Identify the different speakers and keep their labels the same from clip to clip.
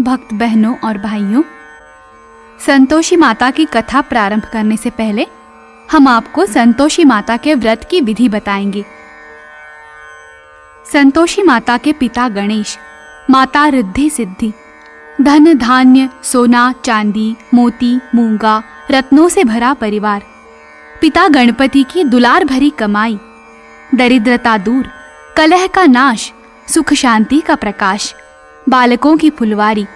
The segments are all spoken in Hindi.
Speaker 1: भक्त बहनों और भाइयों, संतोषी माता की कथा प्रारंभ करने से पहले हम आपको संतोषी माता के व्रत की विधि बताएँगे। संतोषी माता के पिता गणेश, माता रिद्धि सिद्धि, धन, धान्य, सोना, चांदी, मोती, मूँगा, रत्नों से भरा परिवार, पिता गणपति की दुलार भरी कमाई, दरिद्रता दूर, कलह का नाश, सुख शांति का प्रकाश। बालकों की फुलवारी,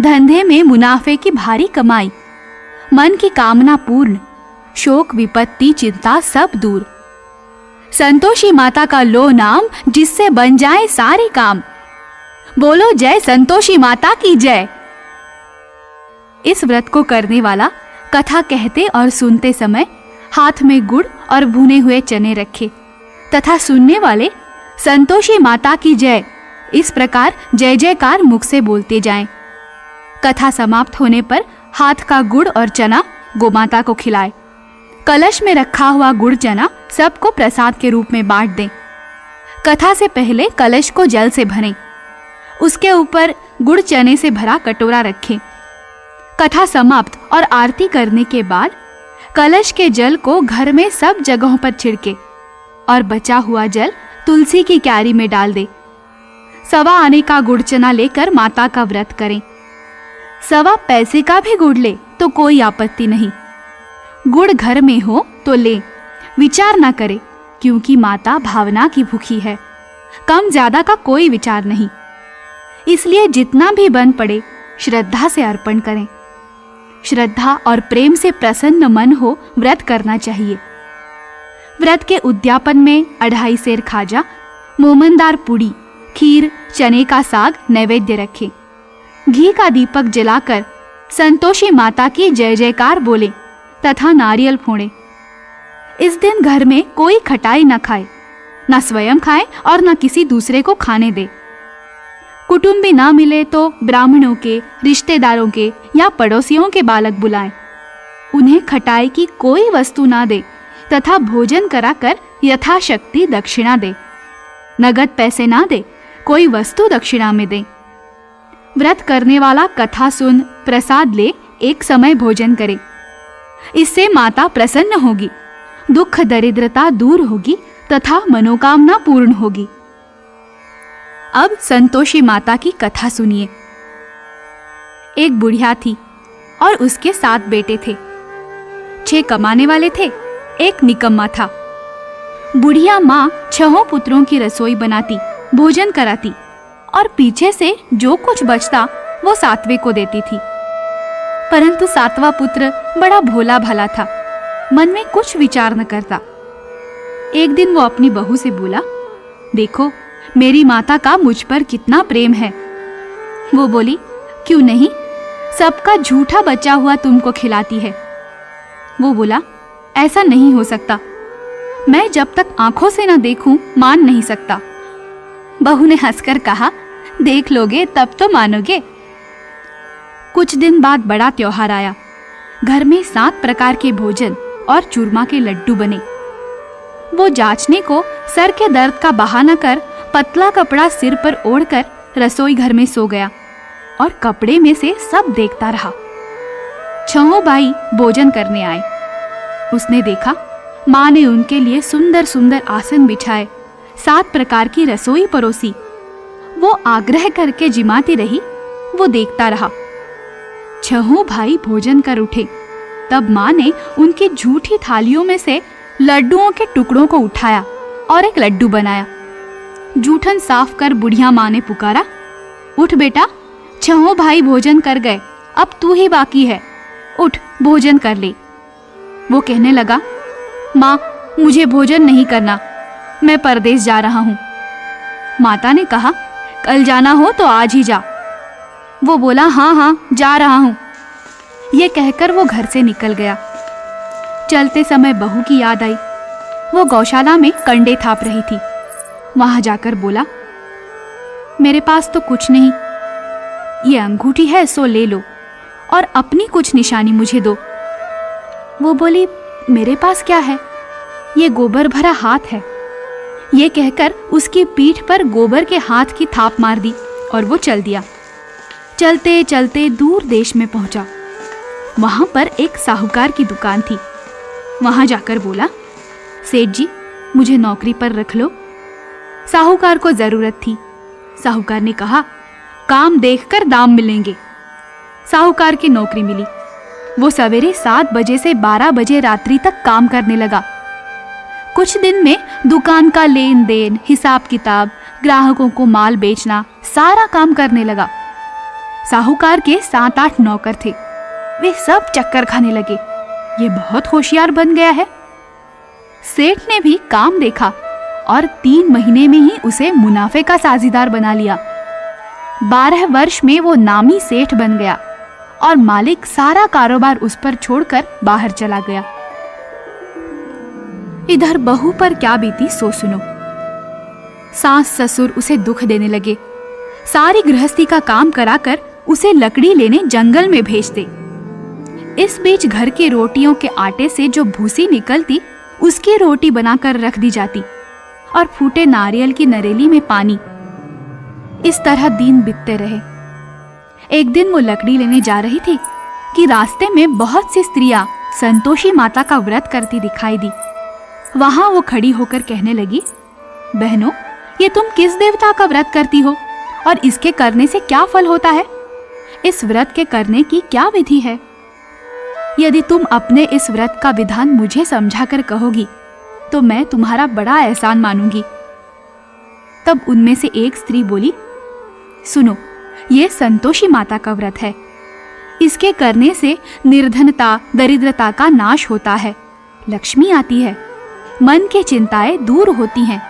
Speaker 1: धंधे में मुनाफे की भारी कमाई, मन की कामना पूर्ण, शोक, विपत्ति, चिंता सब दूर। संतोषी माता का लो नाम जिससे बन जाए सारे काम। बोलो जय संतोषी माता की जय। इस व्रत को करने वाला कथा कहते और सुनते समय हाथ में गुड़ और भुने हुए चने रखे, तथा सुनने वाले संतोषी माता की जय। इस प्रकार जय जयकार मुख से बोलते जाएँ। कथा समाप्त होने पर हाथ का गुड़ और चना गोमाता को खिलाए। कलश में रखा हुआ गुड़ चना सबको प्रसाद के रूप में बांट दें। कथा से पहले कलश को जल से भरें। उसके ऊपर गुड़ चने से भरा कटोरा रखें। कथा समाप्त और आरती करने के बाद कलश के जल को घर में सब जगहों पर छिड़के और बचा हुआ जल तुलसी की क्यारी में डाल दे। सवा आने का गुड़ चना लेकर माता का व्रत करें। सवा पैसे का भी गुड़ ले तो कोई आपत्ति नहीं। गुड़ घर में हो तो ले। विचार ना करे, क्योंकि माता भावना की भूखी है। कम ज़्यादा का कोई विचार नहीं। इसलिए जितना भी बन पड़े, श्रद्धा से अर्पण करें। श्रद्धा और प्रेम से प्रसन्न मन हो, व्रत करना चाहिए। व्रत के उद्यापन में अढ़ाई सेर खाजा, मोमनदार पुड़ी खीर, चने का साग नैवेद्य रखें। घी का दीपक जलाकर संतोषी माता की जय जयकार बोले तथा नारियल फोड़े। इस दिन घर में कोई खटाई न खाए, न स्वयं खाए और न किसी दूसरे को खाने दे। कुटुंबी ना मिले तो ब्राह्मणों के, रिश्तेदारों के या पड़ोसियों के बालक बुलाएँ। उन्हें खटाई की कोई वस्तु ना दे तथा भोजन कराकर यथाशक्ति दक्षिणा दे। नगद पैसे ना दे कोई वस्तु दक्षिणा में दे। व्रत करने वाला कथा सुन, प्रसाद ले, एक समय भोजन करे। इससे माता प्रसन्न होगी, दुख दरिद्रता दूर होगी, तथा मनोकामना पूर्ण होगी। अब संतोषी माता की कथा सुनिए। एक बुढ़िया थी और उसके सात बेटे थे। छह कमाने वाले थे, एक निकम्मा था। बुढ़िया माँ छहों पुत्रों की रसोई बनाती। भोजन कराती और पीछे से जो कुछ बचता, वो सातवें को देती थी। परंतु सातवां पुत्र बड़ा भोला भाला था, मन में कुछ विचार न करता। एक दिन वो अपनी बहू से बोला, देखो, मेरी माता का मुझ पर कितना प्रेम है। वो बोली, क्यों नहीं? सबका झूठा बचा हुआ तुमको खिलाती है। वो बोला, ऐसा नहीं हो सकता। मैं जब तक आँखों से न देखूँ, मान नहीं सकता। बहू ने हंसकर कहा, देख लोगे, तब तो मानोगे। कुछ दिन बाद बड़ा त्योहार आया। घर में सात प्रकार के भोजन और चूरमा के लड्डू बने। वो जांचने को सर के दर्द का बहाना कर पतला कपड़ा सिर पर ओढ़कर रसोई घर में सो गया और कपड़े में से सब देखता रहा। छहों भाई भोजन करने आए। उसने देखा, माँ ने उनके लिए सुंदर सुंदर आसन बिछाए। सात प्रकार की रसोई परोसी। वो आग्रह करके जिमाती रही, वो देखता रहा। छहों भाई भोजन कर उठे। तब माँ ने उनकी झूठी थालियों में से लड्डुओं के टुकड़ों को उठाया और एक लड्डू बनाया। जूठन साफ़ कर बुढ़िया माँ ने पुकारा, उठ बेटा, छहों भाई भोजन कर गए, अब तू ही बाकी है। उठ, भोजन कर ले। वो कहने लगा, माँ, मुझे भोजन नहीं करना। मैं परदेश जा रहा हूँ। माता ने कहा, कल जाना हो तो आज ही जा। वो बोला हाँ हाँ जा रहा हूँ। ये कहकर वो घर से निकल गया। चलते समय बहू की याद आई। वो गौशाला में कंडे थाप रही थी। वहाँ जाकर बोला, मेरे पास तो कुछ नहीं। ये अंगूठी है, सो ले लो और अपनी कुछ निशानी मुझे दो। वो बोली, मेरे पास क्या है? ये गोबर भरा हाथ है। ये कहकर उसकी पीठ पर गोबर के हाथ की थाप मार दी और वो चल दिया। चलते चलते दूर देश में पहुँचा। वहाँ पर एक साहूकार की दुकान थी। वहाँ जाकर बोला, सेठ जी, मुझे नौकरी पर रख लो। साहूकार को ज़रूरत थी। साहूकार ने कहा, काम देखकर दाम मिलेंगे। साहूकार की नौकरी मिली। वो सवेरे सात बजे से बारह बजे रात्रि तक काम करने लगा। कुछ दिन में दुकान का लेन देन हिसाब किताब, ग्राहकों को माल बेचना, सारा काम करने लगा। साहूकार के सात आठ नौकर थे। वे सब चक्कर खाने लगे। ये बहुत होशियार बन गया है। सेठ ने भी काम देखा और तीन महीने में ही उसे मुनाफे का साझीदार बना लिया। बारह वर्ष में वो नामी सेठ बन गया और मालिक सारा कारोबार उस पर छोड़कर बाहर चला गया। इधर बहू पर क्या बीती सो सुनो। सास ससुर उसे दुख देने लगे। सारी गृहस्थी का काम कराकर उसे लकड़ी लेने जंगल में भेजते इस बीच घर के रोटियों के आटे से जो भूसी निकलती, उसकी रोटी बनाकर रख दी जाती और फूटे नारियल की नरेली में पानी। इस तरह दिन बीतते रहे। एक दिन वो लकड़ी लेने जा रही थी कि रास्ते में बहुत सी स्त्रियाँ संतोषी माता का व्रत करती दिखाई दी। वहाँ वो खड़ी होकर कहने लगी, बहनों, ये तुम किस देवता का व्रत करती हो? और इसके करने से क्या फल होता है? इस व्रत के करने की क्या विधि है? यदि तुम अपने इस व्रत का विधान मुझे समझाकर कहोगी तो मैं तुम्हारा बड़ा एहसान मानूँगी। तब उनमें से एक स्त्री बोली, सुनो, ये संतोषी माता का व्रत है। इसके करने से निर्धनता, दरिद्रता का नाश होता है। लक्ष्मी आती है। मन की चिंताएँ दूर होती हैं।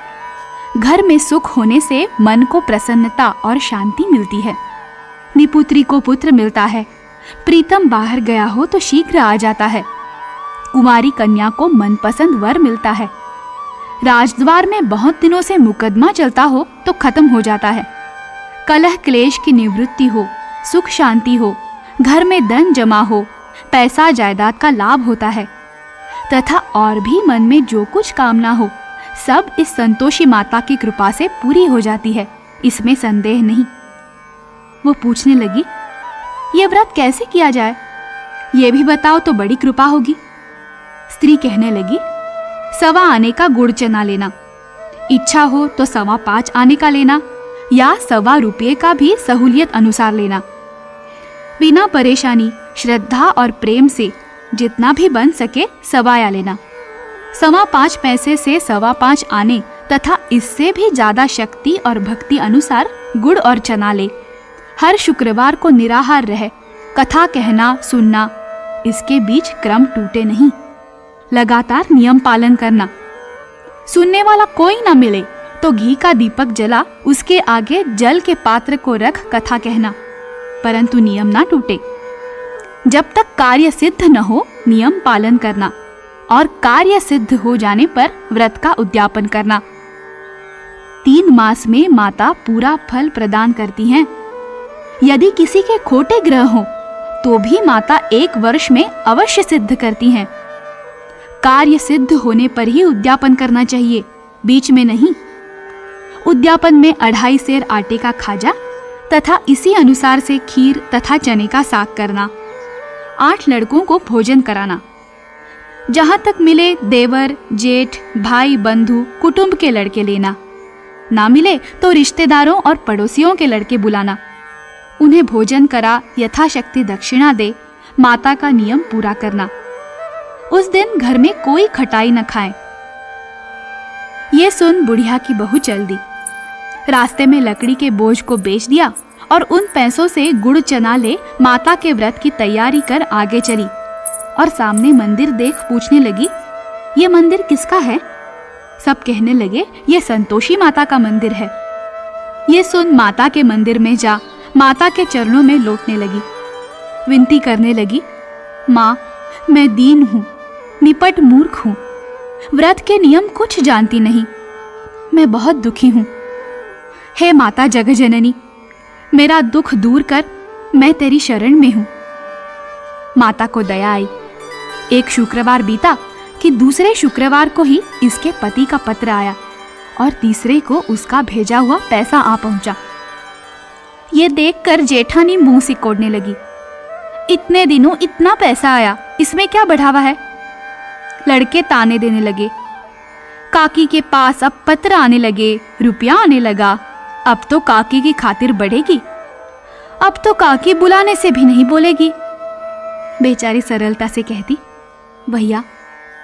Speaker 1: घर में सुख होने से मन को प्रसन्नता और शांति मिलती है। निपुत्री को पुत्र मिलता है। प्रीतम बाहर गया हो तो शीघ्र आ जाता है। कुमारी कन्या को मनपसंद वर मिलता है। राजद्वार में बहुत दिनों से मुकदमा चलता हो तो खत्म हो जाता है। कलह क्लेश की निवृत्ति हो, सुख शांति हो, घर में धन जमा हो, पैसा जायदाद का लाभ होता है। तथा और भी मन में जो कुछ कामना हो, सब इस संतोषी माता की कृपा से पूरी हो जाती है, इसमें संदेह नहीं। वो पूछने लगी, यह व्रत कैसे किया जाए? ये भी बताओ तो बड़ी कृपा होगी। स्त्री कहने लगी, सवा आने का गुड़ चना लेना। इच्छा हो तो सवा पाँच आने का लेना, या सवा रुपये का भी सहूलियत अनुसार लेना। बिना परेशानी, श्रद्धा और प्रेम से जितना भी बन सके सवाया लेना। सवा पाँच पैसे से सवा पाँच आने तथा इससे भी ज़्यादा शक्ति और भक्ति अनुसार गुड़ और चना ले। हर शुक्रवार को निराहार रहे, कथा कहना, सुनना, इसके बीच क्रम टूटे नहीं। लगातार नियम पालन करना। सुनने वाला कोई ना मिले तो घी का दीपक जला, उसके आगे जल के पात्र को रख कथा कहना। परंतु नियम ना टूटे। जब तक कार्य सिद्ध न हो, नियम पालन करना और कार्य सिद्ध हो जाने पर व्रत का उद्यापन करना। तीन मास में माता पूरा फल प्रदान करती हैं। यदि किसी के खोटे ग्रह हो तो भी माता एक वर्ष में अवश्य सिद्ध करती हैं। कार्य सिद्ध होने पर ही उद्यापन करना चाहिए, बीच में नहीं। उद्यापन में अढ़ाई सेर आटे का खाजा तथा इसी अनुसार से खीर तथा चने का साग करना। आठ लड़कों को भोजन कराना। जहाँ तक मिले देवर, जेठ, भाई, बंधु, कुटुंब के लड़के लेना। ना मिले तो रिश्तेदारों और पड़ोसियों के लड़के बुलाना। उन्हें भोजन करा, यथाशक्ति दक्षिणा दे, माता का नियम पूरा करना। उस दिन घर में कोई खटाई न खाए। ये सुन बुढ़िया की बहू चल दी। रास्ते में लकड़ी के बोझ को बेच दिया और उन पैसों से गुड़ चना ले माता के व्रत की तैयारी कर आगे चली। और सामने मंदिर देख पूछने लगी, ये मंदिर किसका है? सब कहने लगे, ये संतोषी माता का मंदिर है। ये सुन माता के मंदिर में जा, माता के चरणों में लौटने लगी। विनती करने लगी, माँ, मैं दीन हूँ, निपट मूर्ख हूँ, व्रत के नियम कुछ जानती नहीं, मैं बहुत दुखी हूँ। हे माता जगजननी मेरा दुख दूर कर मैं तेरी शरण में हूँ। माता को दया आई। एक शुक्रवार बीता कि दूसरे शुक्रवार को ही इसके पति का पत्र आया और तीसरे को उसका भेजा हुआ पैसा आ पहुँचा। ये देखकर जेठानी मुँह सिकोड़ने लगी। इतने दिनों इतना पैसा आया, इसमें क्या बढ़ावा है? लड़के ताने देने लगे। काकी के पास अब पत्र आने लगे, रुपया आने लगा। अब तो काकी की खातिर बढ़ेगी। अब तो काकी बुलाने से भी नहीं बोलेगी। बेचारी सरलता से कहती, भैया,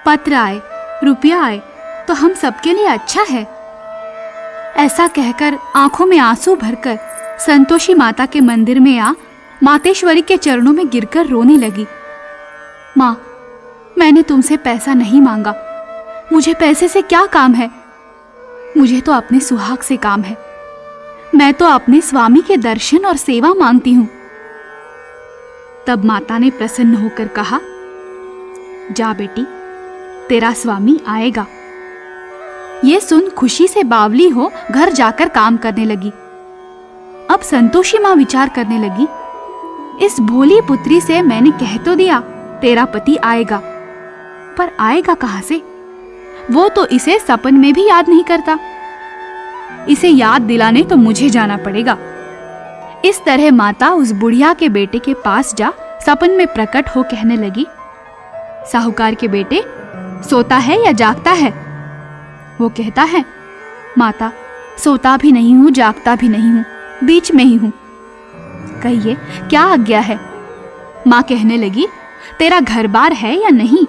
Speaker 1: पत्र आए, रुपया आए तो हम सबके लिए अच्छा है। ऐसा कहकर आँखों में आँसू भरकर संतोषी माता के मंदिर में आ मातेश्वरी के चरणों में गिरकर रोने लगी। माँ, मैंने तुमसे पैसा नहीं मांगा। मुझे पैसे से क्या काम है? मुझे तो अपने सुहाग से काम है। मैं तो अपने स्वामी के दर्शन और सेवा मांगती हूँ। तब माता ने प्रसन्न होकर कहा, जा बेटी, तेरा स्वामी आएगा। ये सुन खुशी से बावली हो, घर जाकर काम करने लगी। अब संतोषी माँ विचार करने लगी, इस भोली पुत्री से मैंने कह तो दिया, तेरा पति आएगा। पर आएगा कहाँ से? वो तो इसे सपन में भी याद नहीं करता। इसे याद दिलाने तो मुझे जाना पड़ेगा। इस तरह माता उस बुढ़िया के बेटे के पास जा सपन में प्रकट हो कहने लगी। साहूकार के बेटे, सोता है या जागता है? वो कहता है, माता, सोता भी नहीं हूँ, जागता भी नहीं हूँ, बीच में ही हूँ। कहिए, क्या आज्ञा है? माँ कहने लगी, तेरा घर बार है या नहीं?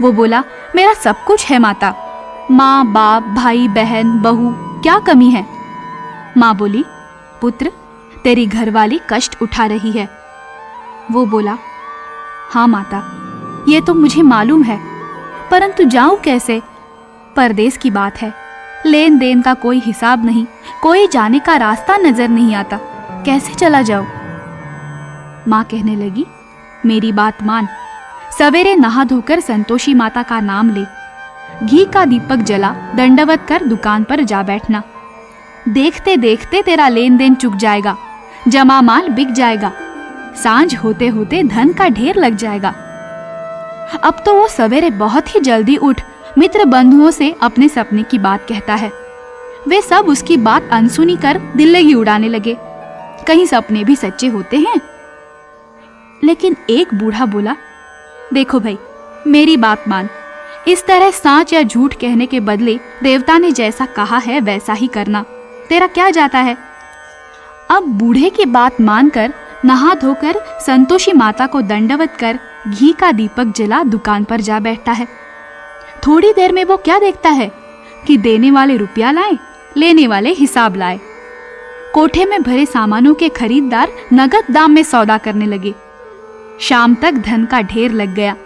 Speaker 1: वो बोला, मेरा सब कुछ है माता। माँ, बाप, भाई, बहन, बहू क्या कमी है? माँ बोली, पुत्र, तेरी घरवाली कष्ट उठा रही है। वो बोला हाँ माता, ये तो मुझे मालूम है, परंतु जाऊँ कैसे? परदेश की बात है लेन देन का कोई हिसाब नहीं, कोई जाने का रास्ता नज़र नहीं आता, कैसे चला जाऊँ? माँ कहने लगी, मेरी बात मान, सवेरे नहा धोकर संतोषी माता का नाम ले घी का दीपक जला, दंडवत कर दुकान पर जा बैठना। देखते देखते तेरा लेन देन चुक जाएगा, जमा माल बिक जाएगा। साँझ होते होते धन का ढेर लग जाएगा। अब तो वो सवेरे बहुत ही जल्दी उठ, मित्र बंधुओं से अपने सपने की बात कहता है। वे सब उसकी बात अनसुनी कर दिल लगी उड़ाने लगे। कहीं सपने भी सच्चे होते हैं। लेकिन एक बूढ़ा बोला, देखो भाई, मेरी बात मान इस तरह सांच या झूठ कहने के बदले देवता ने जैसा कहा है, वैसा ही करना। तेरा क्या जाता है? अब बूढ़े की बात मानकर, नहा धोकर, संतोषी माता को दंडवत कर, घी का दीपक जला, दुकान पर जा बैठता है। थोड़ी देर में वो क्या देखता है? कि देने वाले रुपया लाए, लेने वाले हिसाब लाए। कोठे में भरे सामानों के खरीददार नगद दाम में सौदा करने लगे। शाम तक धन का ढेर लग गया।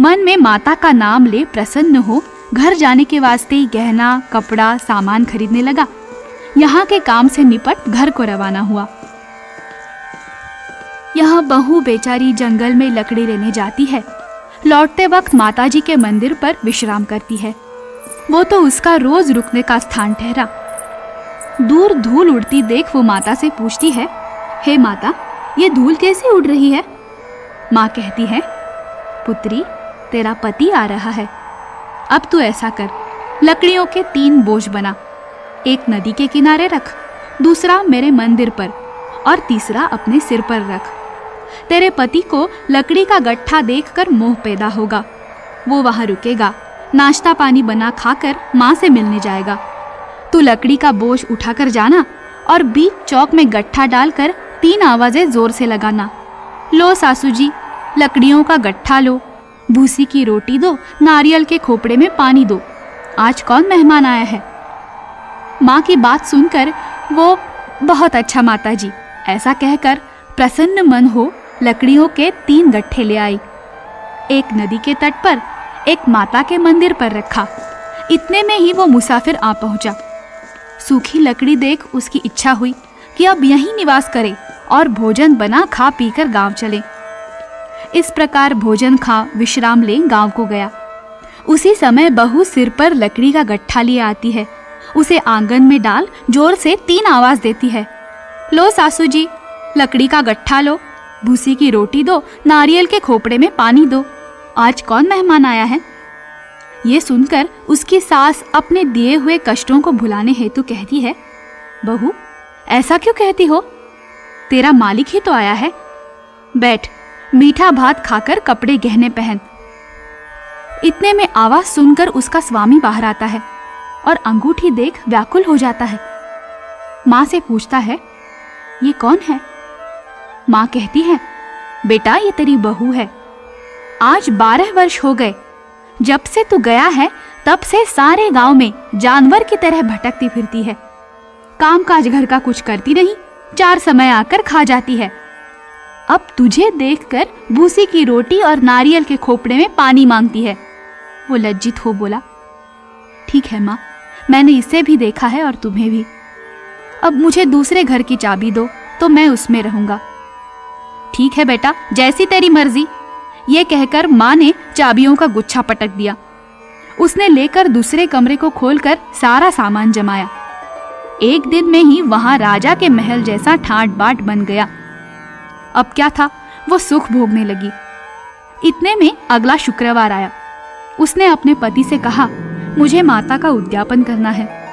Speaker 1: मन में माता का नाम ले प्रसन्न हो, घर जाने के वास्ते गहना, कपड़ा, सामान खरीदने लगा। यहाँ के काम से निपट घर को रवाना हुआ। यहाँ बहू बेचारी जंगल में लकड़ी लेने जाती है। लौटते वक्त माताजी के मंदिर पर विश्राम करती है। वो तो उसका रोज रुकने का स्थान ठहरा। दूर धूल उड़ती देख वो माता से पूछती है, हे माता, ये धूल कैसे उड़ रही है? माँ कहती है, पुत्री तेरा पति आ रहा है। अब तू ऐसा कर। लकड़ियों के तीन बोझ बना। एक नदी के किनारे रख। दूसरा मेरे मंदिर पर। और तीसरा अपने सिर पर रख। तेरे पति को लकड़ी का गट्ठा देखकर मोह पैदा होगा। वो वहाँ रुकेगा। नाश्ता पानी बना खाकर माँ से मिलने जाएगा। तू लकड़ी का बोझ उठाकर जाना और बीच चौक में गट्ठा डालकर तीन आवाज़ें ज़ोर से लगाना। लो सासू जी, लकड़ियों का गट्ठा लो। भूसी की रोटी दो, नारियल के खोपड़े में पानी दो। आज कौन मेहमान आया है? माँ की बात सुनकर वो, बहुत अच्छा माता जी ऐसा कहकर प्रसन्न मन हो लकड़ियों के तीन गट्ठे ले आई। एक नदी के तट पर एक माता के मंदिर पर रखा। इतने में ही वो मुसाफिर आ पहुँचा। सूखी लकड़ी देख उसकी इच्छा हुई कि अब यहीं निवास करे और भोजन बना खा पीकर गाँव चले। इस प्रकार भोजन खा विश्राम ले गाँव को गया। उसी समय बहू सिर पर लकड़ी का गट्ठा लिए आती है। उसे आँगन में डाल ज़ोर से तीन आवाज़ देती है। लो सासू जी, लकड़ी का गट्ठा लो, भूसी की रोटी दो, नारियल के खोपड़े में पानी दो। आज कौन मेहमान आया है? ये सुनकर उसकी सास अपने दिए हुए कष्टों को भुलाने हेतु कहती है, बहू, ऐसा क्यों कहती हो? तेरा मालिक ही तो आया है। बैठ मीठा भात खाकर कपड़े गहने पहन। इतने में आवाज़ सुनकर उसका स्वामी बाहर आता है और अंगूठी देख व्याकुल हो जाता है। माँ से पूछता है, ये कौन है? माँ कहती है, बेटा, ये तेरी बहू है। आज बारह वर्ष हो गए। जब से तू गया है, तब से सारे गाँव में जानवर की तरह भटकती फिरती है। काम काज घर का कुछ करती नहीं, चार समय आकर खा जाती है। अब तुझे देखकर भूसी की रोटी और नारियल के खोपड़े में पानी मांगती है। वो लज्जित हो बोला, ठीक है माँ, मैंने इसे भी देखा है और तुम्हें भी। अब मुझे दूसरे घर की चाबी दो तो मैं उसमें रहूँगा। ठीक है बेटा, जैसी तेरी मर्ज़ी। ये कहकर माँ ने चाबियों का गुच्छा पटक दिया। उसने लेकर दूसरे कमरे को खोलकर सारा सामान जमाया। एक दिन में ही वहाँ राजा के महल जैसा ठाट बाट बन गया। अब क्या था? वो सुख भोगने लगी। इतने में अगला शुक्रवार आया। उसने अपने पति से कहा, मुझे माता का उद्यापन करना है।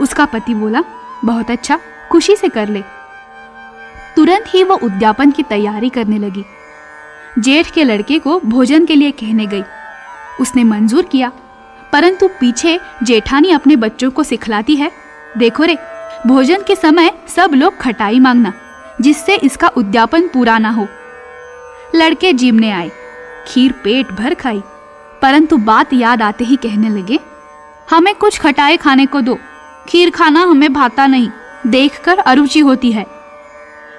Speaker 1: उसका पति बोला, बहुत अच्छा खुशी से कर ले। तुरंत ही वो उद्यापन की तैयारी करने लगी। जेठ के लड़के को भोजन के लिए कहने गई। उसने मंजूर किया। परंतु पीछे जेठानी अपने बच्चों को सिखलाती है, देखो रे, भोजन के समय सब लोग खटाई मांगना। जिससे इसका उद्यापन पूरा ना हो। लड़के जिमने आए, खीर पेट भर खाई, परंतु बात याद आते ही कहने लगे, हमें कुछ खटाई खाने को दो, खीर खाना हमें भाता नहीं, देखकर अरुचि होती है।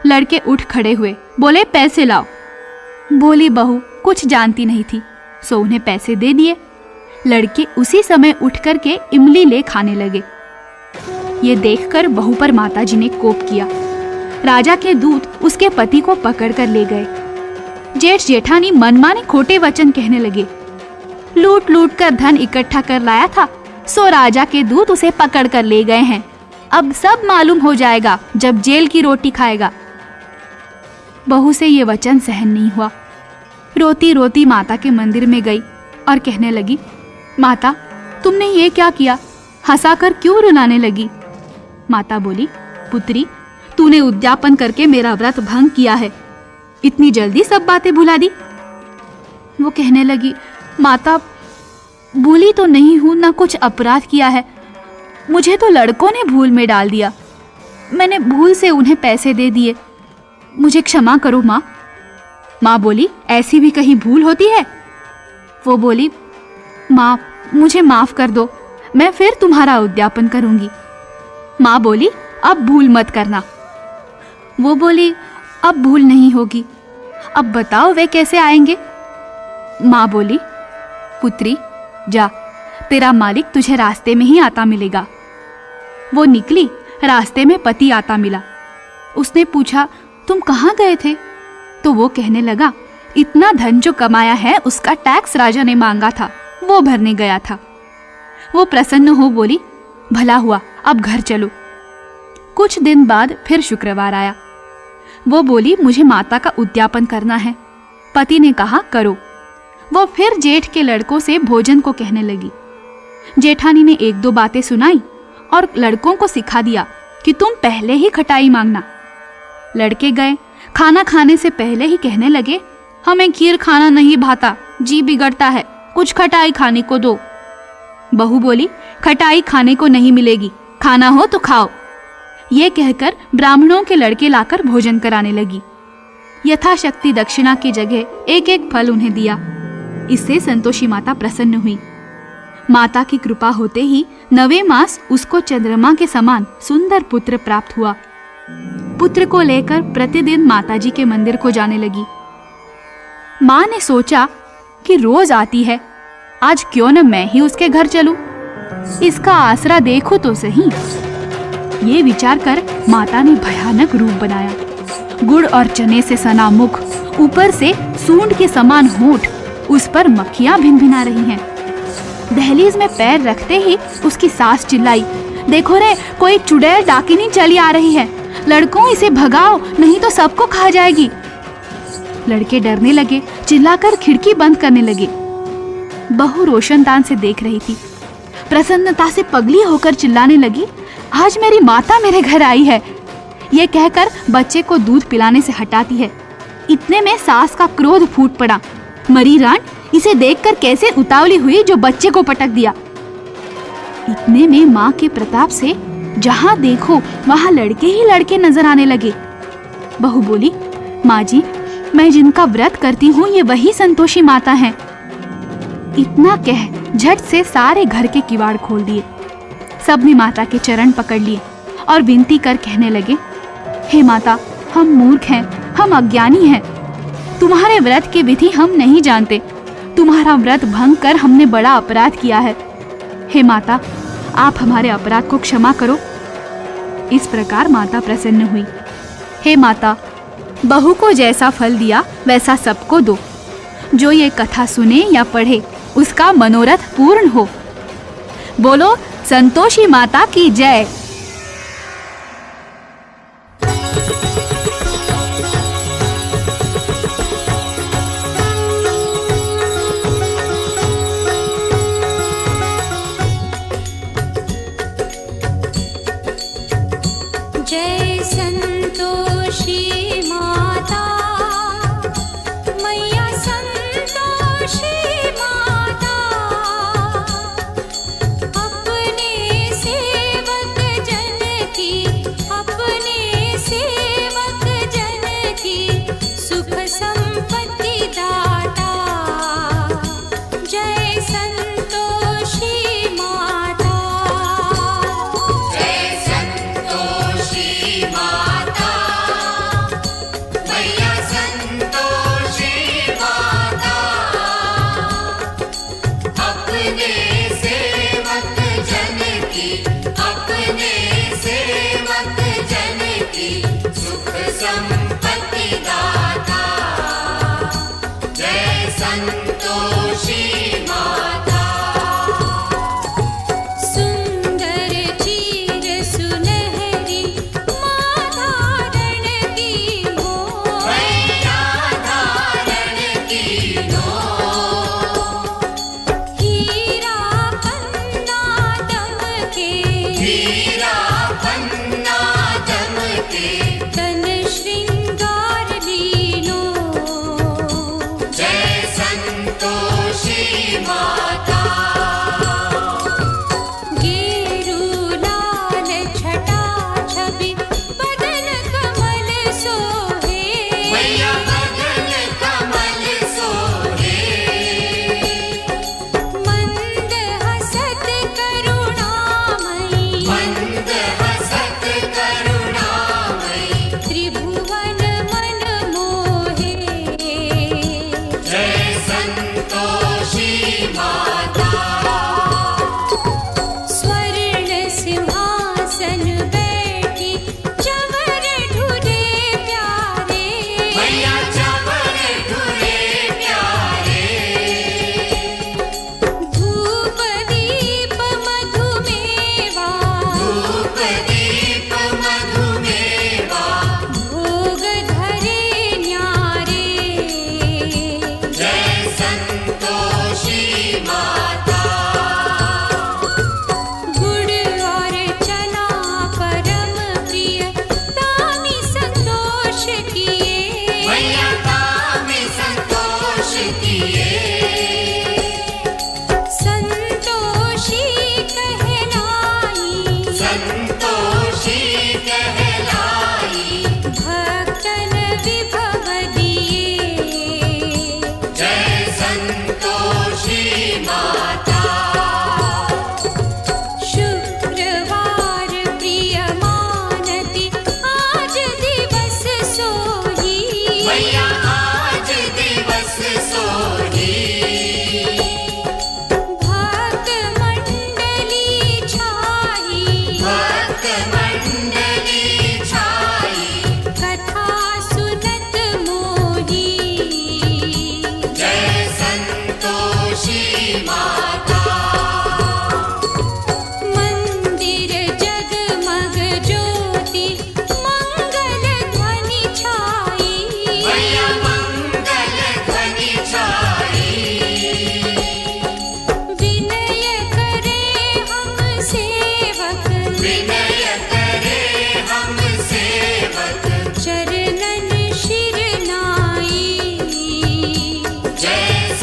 Speaker 1: लड़के उठ खड़े हुए, बोले, पैसे लाओ। बोली, बहू, कुछ जानती नहीं थी, सो उन्हें पैसे दे दिए। लड़के उसी समय उठ कर के इमली ले खाने लगे। ये देखकर बहू पर माताजी ने कोप किया। राजा के दूत उसके पति को पकड़ कर ले गए। जेठ जेठानी मनमाने खोटे वचन कहने लगे। लूट लूट कर धन इकट्ठा कर लाया था, सो राजा के दूत उसे पकड़ कर ले गए हैं। अब सब मालूम हो जाएगा जब जेल की रोटी खाएगा। बहू से ये वचन सहन नहीं हुआ। रोती रोती माता के मंदिर में गई और कहने लगी, माता, तुमने ये क्या किया? हंसाकर क्यों रुलाने लगी? माता बोली, पुत्री तूने उद्यापन करके मेरा व्रत भंग किया है। इतनी जल्दी सब बातें भुला दी। वो कहने लगी, माता, भूली तो नहीं हूँ, ना कुछ अपराध किया है। मुझे तो लड़कों ने भूल में डाल दिया। मैंने भूल से उन्हें पैसे दे दिए। मुझे क्षमा करो, माँ। माँ बोली, ऐसी भी कहीं भूल होती है? वो बोली, माँ, मुझे माफ़ कर दो। मैं फिर तुम्हारा उद्यापन करूँगी। माँ बोली, अब भूल मत करना। वो बोली, अब भूल नहीं होगी। अब बताओ वे कैसे आएँगे? माँ बोली, पुत्री, जा। तेरा मालिक तुझे रास्ते में ही आता मिलेगा। वो निकली, रास्ते में पति आता मिला। उसने पूछा, तुम कहाँ गए थे? तो वो कहने लगा, इतना धन जो कमाया है, उसका टैक्स राजा ने मांगा था। वो भरने गया था। वो प्रसन्न हो बोली, भला हुआ, अब घर चलो। कुछ दिन बाद फिर शुक्रवार आया। वो बोली, मुझे माता का उद्यापन करना है। पति ने कहा, करो। वो फिर जेठ के लड़कों से भोजन को कहने लगी। जेठानी ने एक दो बातें सुनाई और लड़कों को सिखा दिया कि तुम पहले ही खटाई मांगना। लड़के गए, खाना खाने से पहले ही कहने लगे, हमें खीर खाना नहीं भाता, जी बिगड़ता है, कुछ खटाई खाने को दो। बहू बोली, खटाई खाने को नहीं मिलेगी, खाना हो तो खाओ। ये कहकर ब्राह्मणों के लड़के लाकर भोजन कराने लगी। यथाशक्ति दक्षिणा की जगह एक एक फल उन्हें दिया। इससे संतोषी माता प्रसन्न हुई। माता की कृपा होते ही नवे मास उसको चंद्रमा के समान सुंदर पुत्र प्राप्त हुआ। पुत्र को लेकर प्रतिदिन माताजी के मंदिर को जाने लगी। माँ ने सोचा कि रोज आती है, आज क्यों न मैं ही उसके घर चलूँ? इसका आसरा देखो तो सही। ये विचार कर माता ने भयानक रूप बनाया। गुड़ और चने से सना मुख ऊपर से सूंड के समान होठ उस पर मक्खियाँ भिन भिना रही हैं। दहलीज में पैर रखते ही उसकी सास चिल्लाई, देखो रे, कोई चुड़ैल डाकिनी चली आ रही है। लड़कों, इसे भगाओ, नहीं तो सबको खा जाएगी। लड़के डरने लगे, चिल्लाकर खिड़की बंद करने लगे। बहू रोशनदान से देख रही थी। प्रसन्नता से पगली होकर चिल्लाने लगी आज मेरी माता मेरे घर आई है।
Speaker 2: ये कहकर बच्चे को दूध पिलाने से हटाती है। इतने में सास का क्रोध फूट पड़ा। मरी रान, इसे देखकर कैसे उतावली हुई जो बच्चे को पटक दिया? इतने में माँ के प्रताप से जहाँ देखो, वहाँ लड़के ही लड़के नज़र आने लगे। बहू बोली, माँ जी, मैं जिनका व्रत करती हूँ, ये वही संतोषी माता हैं। इतना कह, झट से सारे घर के किवाड़ खोल दिए। सबने माता के चरण पकड़ लिए और विनती कर कहने लगे, हे माता, हम मूर्ख हैं, हम अज्ञानी हैं। तुम्हारे व्रत की विधि हम नहीं जानते। तुम्हारा व्रत भंग कर हमने बड़ा अपराध किया है। हे माता, आप हमारे अपराध को क्षमा करो। इस प्रकार माता प्रसन्न हुई। हे माता, बहू को जैसा फल दिया, वैसा सबको दो। जो ये कथा सुने या पढ़े, उसका मनोरथ पूर्ण हो। बोलो संतोषी माता की जय।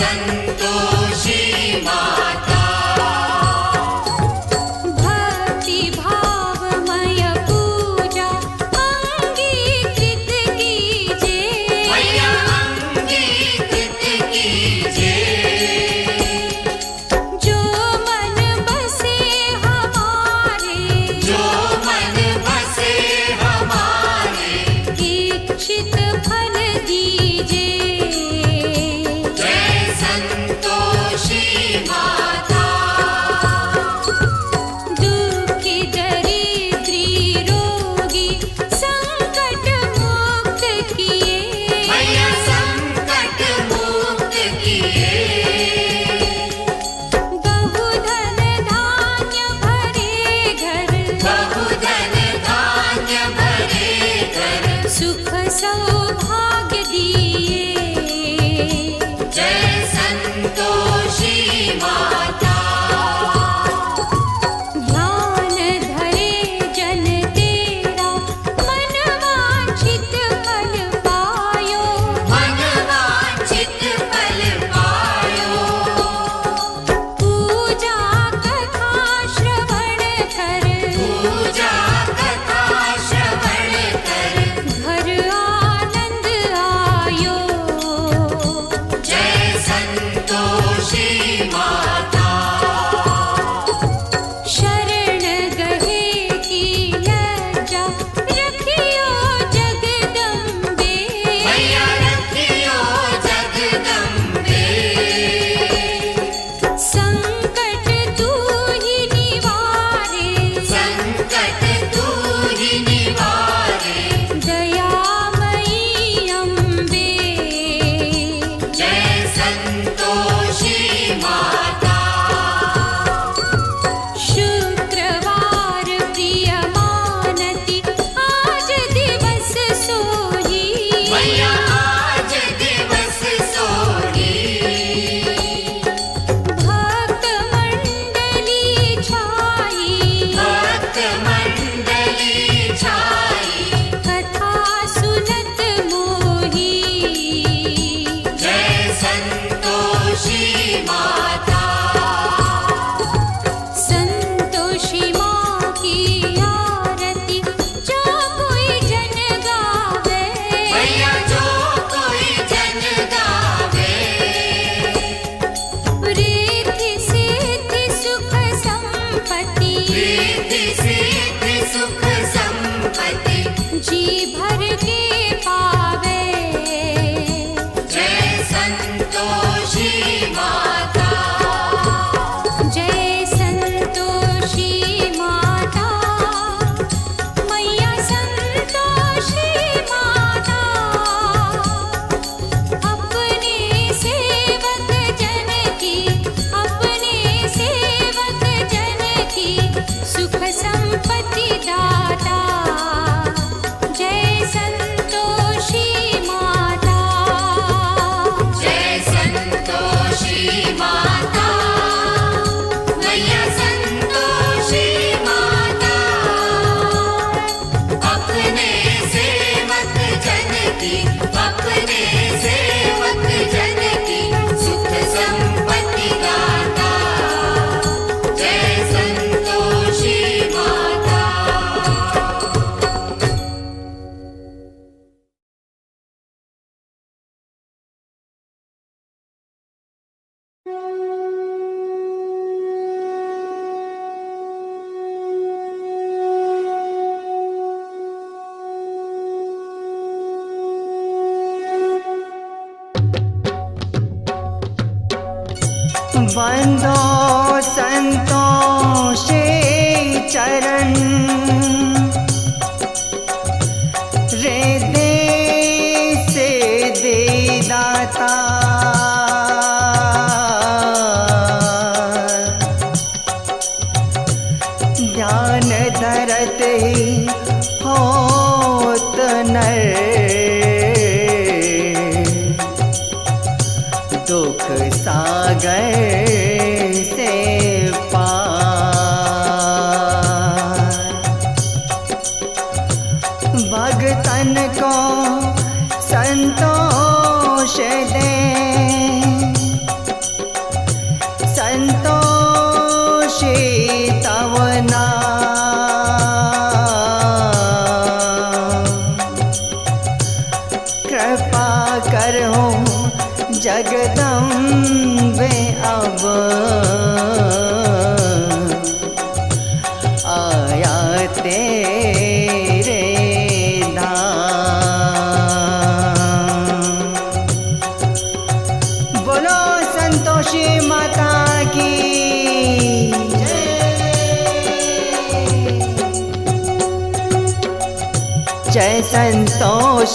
Speaker 2: and Bang!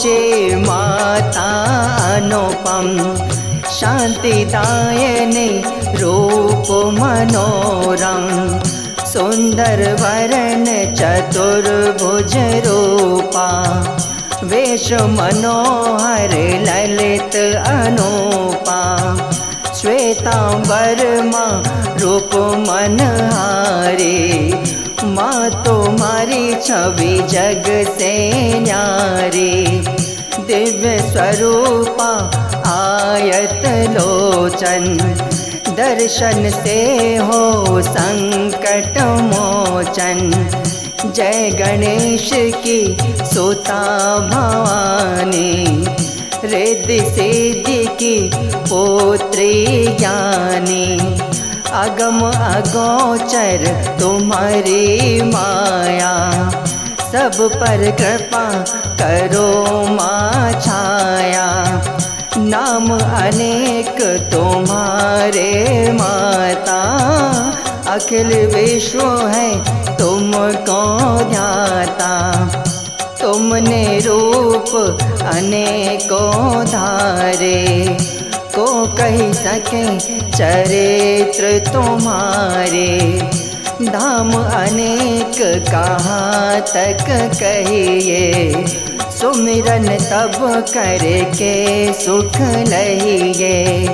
Speaker 2: ी माता
Speaker 3: अनुपम शान्तिदायने रूप मनोरम्। सुन्दर वरण चतुर्भुजरूप वेशमनोहर ललित अनुपा। श्वेताम्बरमा वर्मा रूप मनहारी उमा तुम्हारी छवि जग से न्यारे। दिव्य स्वरूपा आयत लोचन। दर्शन से हो संकट मोचन। जय गणेश की सोता भवानी। रिद्धि सिद्धि की पोत्री ज्ञानी। अगम अगोचर तुम्हारी माया। सब पर कृपा करो माँ छाया। नाम अनेक तुम्हारे माता। अखिल विश्व है तुम कौ जाता तुमने रूप अनेकों धारे। को कही सके, चरित्र तुम्हारे धाम अनेक कहाँ तक कहिए? सुमिरन तब करके सुख लहिए।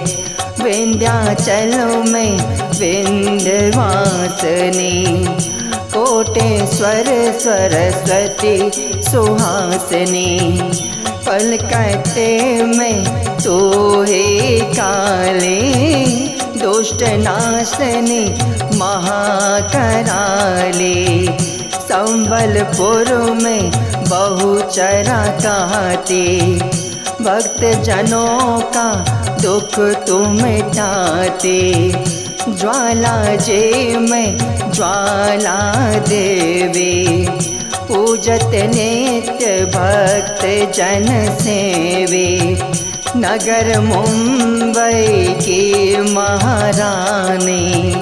Speaker 3: विंध्याचल में विंध्यवासनी। कोटेश्वर सरस्वती सुहासनी। पलकते में तो हे काले, दुष्ट नाशनी महाकराली संबलपुर में बहुचरा कहती, भक्त जनों का दुख तुम मिटाते ज्वाला जे में ज्वाला देवी। पूजत नित्य भक्त जन सेवे। नगर मुंबई की महारानी,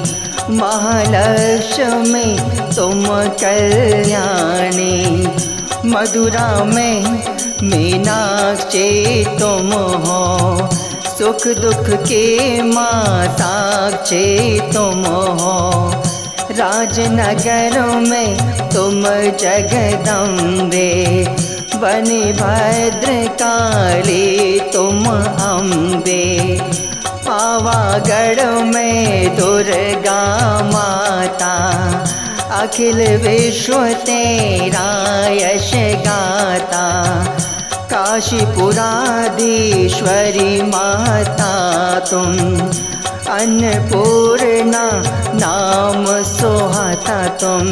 Speaker 3: महालक्ष्मी तुम कल्याणी। मधुरा में मीनाक्षी तुम हो, सुख दुख के माताक्षी तुम हो। राजनगर में तुम जगदम्बे, बनी भद्र काली तुम अम्बे। पावागढ़ में दुर्गा माता, अखिल विश्व तेरा यश गाता। काशीपुराधीश्वरी माता तुम। अन्नपूर्णा नाम सोहाता तुम।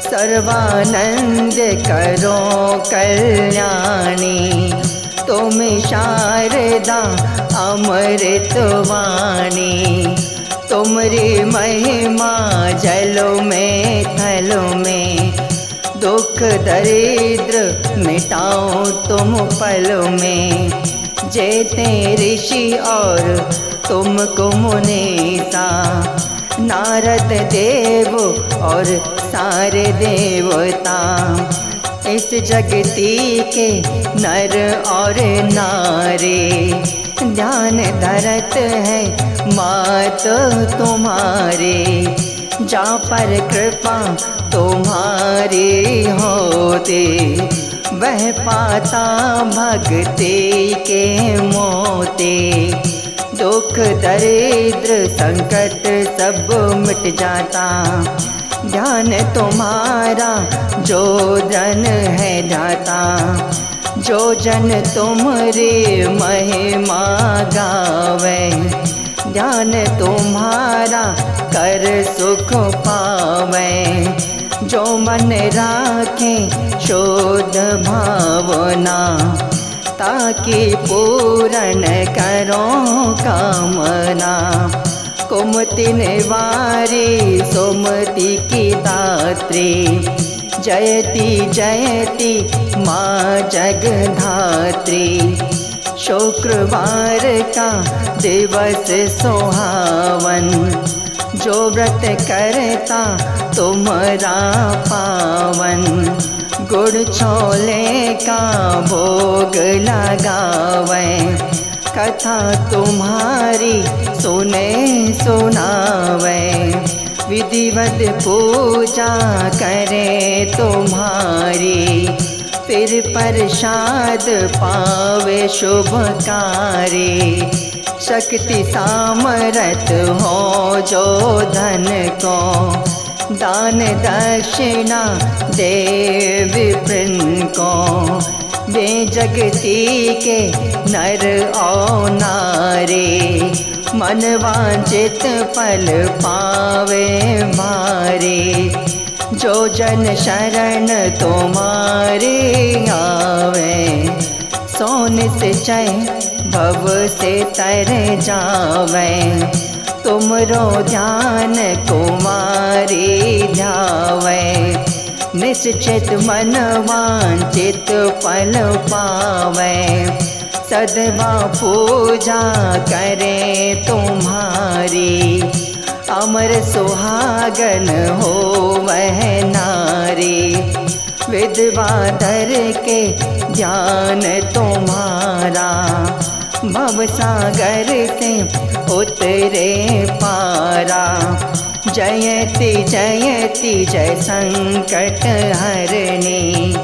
Speaker 3: सर्वानंद करो कल्याणी। तुम शारदा अमृतवाणी तुमरी महिमा जलो में, थलो में। दुख दरिद्र मिटाओ तुम पल में। जेते ऋषि और तुमको मुनीता नारद देव और सारे देवता। इस जगती के नर और नारे। ध्यान धरत है मात तुम्हारे। जा पर कृपा तुम्हारी होते, वह पाता भक्ति के मोते। दुख, दरिद्र संकट सब मिट जाता ध्यान तुम्हारा जो जन है जाता जो जन तुमरे महिमा गावे ध्यान तुम्हारा, कर सुख पावे। जो मन राखे, शोध भावना। ताकि पूर्ण करो कामना। कुमति निवारी, सुमति की दात्री। जयति जयति, माँ जगधात्री। शुक्रवार का दिवस सुहावन। जो व्रत करता तुमरा पावन। गुड़ छोले का भोग लगावे। कथा तुम्हारी सुने सुनावे। विधिवत पूजा करे तुम्हारी। फिर प्रसाद पावे शुभकारी शक्ति सामरत हो जो धन को दान दक्षिणा देव को वे जगती के नर और नारे मन वांचित पल पावे मारे जो जन शरण तुम्हारे आवे, सोन से चय भव से तर जावे। तुमरो ध्यान कुमारी ध्यावे। निश्चित मन वांचित फल पावे। सदवा पूजा करे तुम्हारी। अमर सुहागन हो वह नारी। विधवा दर के ज्ञान तुम्हारा। भव सागर से उतरे पारा। जयति जयति, जय संकट हरणी।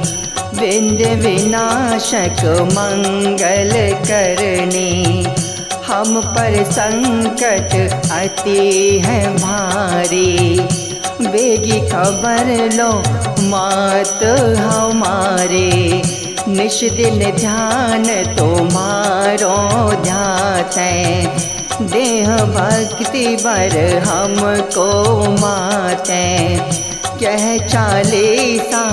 Speaker 3: विंध्य विनाशक मंगल करनी हम पर संकट अति है भारी। बेगी खबर लो मात हमारे। निश दिन ध्यान तुम्हारो ध्यात है। देह भक्ति बर हमको माते कह चालीसा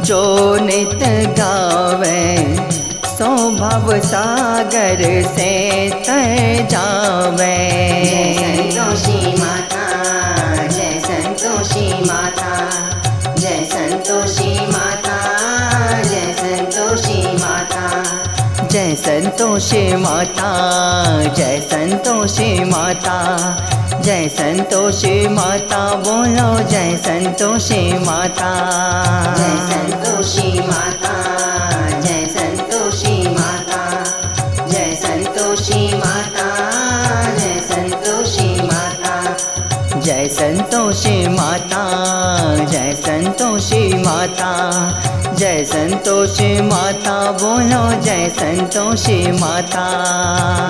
Speaker 3: जो नित गावे। सो भव सागर से तर जावे।
Speaker 4: जय संतोषी माता जय संतोषी माता जय संतोषी माता जय संतोषी माता।
Speaker 3: जय संतोषी माता जय संतोषी माता जय संतोषी माता बोलो जय संतोषी माता।
Speaker 4: जय संतोषी माता। जय संतोषी माता जय संतोषी माता जय संतोषी माता
Speaker 3: बोलो जय संतोषी माता।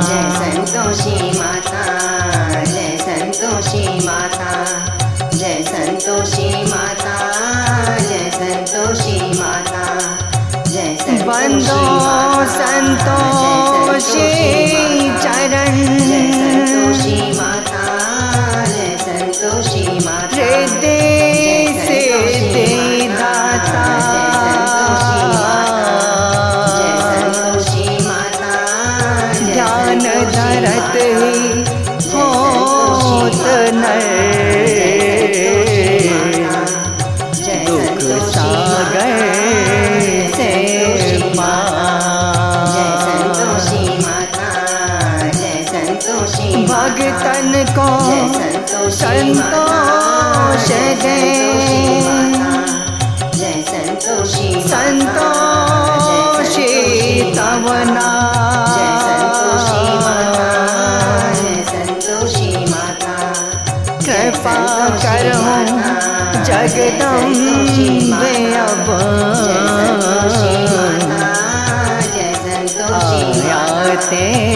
Speaker 4: जय संतोषी माता जय संतोषी माता जय संतोषी माता जय संतोषी माता जय संतोषी
Speaker 3: hacer.